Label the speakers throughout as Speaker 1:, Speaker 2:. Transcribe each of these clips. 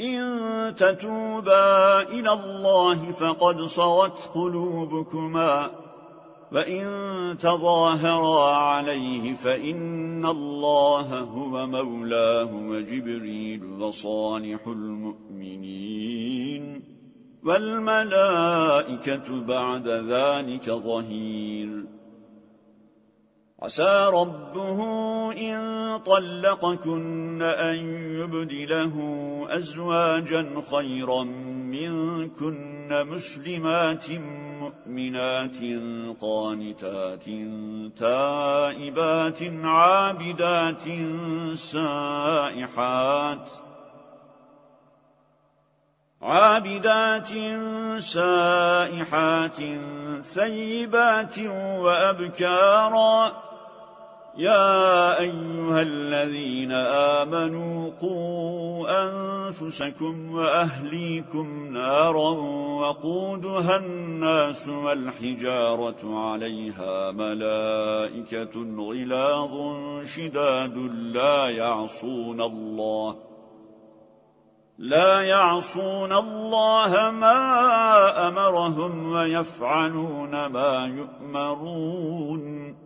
Speaker 1: إن تتوبا إلى الله فقد صوت قلوبكما وإن تظاهرا عليه فإن الله هو مولاه وجبريل وصالح المؤمنين والملائكة بعد ذلك ظهير. عسى ربه إن طلقكن أن يبدله أزواجا خيرا منكن مسلمات مؤمنات قانتات تائبات عابدات سائحات عابدات سائحات ثيبات وأبكارا يا أيها الذين آمنوا قوا أنفسكم وأهليكم نارا وقودها الناس والحجارة عليها ملائكة غلاظ شداد لا يعصون الله لا يعصون الله ما أمرهم ويفعلون ما يؤمرون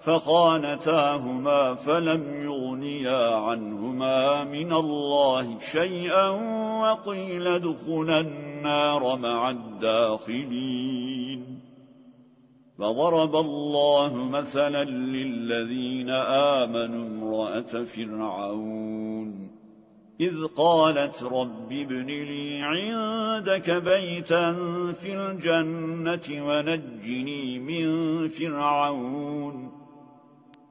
Speaker 1: فخانتاهما فلم يغنيا عنهما من الله شيئا وقيل دخنا النار مع الداخلين. فضرب الله مثلا للذين آمنوا امرأة فرعون. إذ قالت رب ابن لي عندك بيتا في الجنة ونجني من فرعون.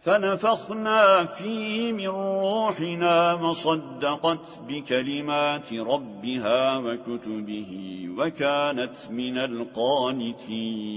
Speaker 1: فنفخنا فيه من روحنا مصدقت بكلمات ربها وكتبه وكانت من القانتين.